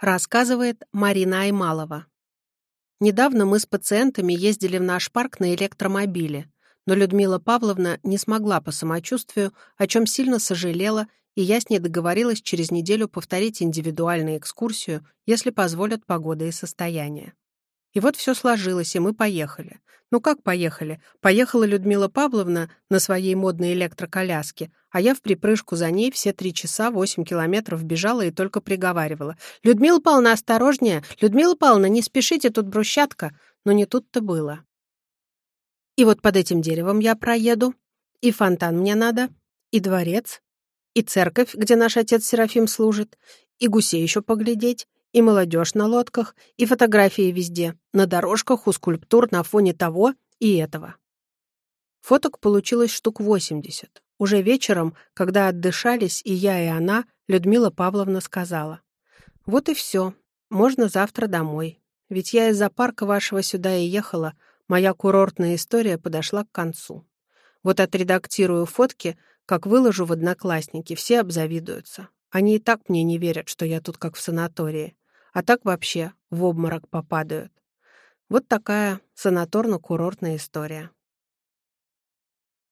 Рассказывает Марина Аймалова. Недавно мы с пациентами ездили в наш парк на электромобиле, но Людмила Павловна не смогла по самочувствию, о чем сильно сожалела, и я с ней договорилась через неделю повторить индивидуальную экскурсию, если позволят погода и состояние. И вот все сложилось, и мы поехали. Ну как поехали? Поехала Людмила Павловна на своей модной электроколяске, а я в припрыжку за ней все три часа восемь километров бежала и только приговаривала. «Людмила Павловна, осторожнее! Людмила Павловна, не спешите, тут брусчатка!» Но не тут-то было. И вот под этим деревом я проеду, и фонтан мне надо, и дворец, и церковь, где наш отец Серафим служит, и гусей еще поглядеть, и молодежь на лодках, и фотографии везде, на дорожках, у скульптур, на фоне того и этого. Фоток получилось штук 80. Уже вечером, когда отдышались и я, и она, Людмила Павловна сказала. «Вот и все. Можно завтра домой. Ведь я из-за парка вашего сюда и ехала. Моя курортная история подошла к концу. Вот отредактирую фотки, как выложу в Одноклассники, все обзавидуются. Они и так мне не верят, что я тут как в санатории а так вообще в обморок попадают. Вот такая санаторно-курортная история.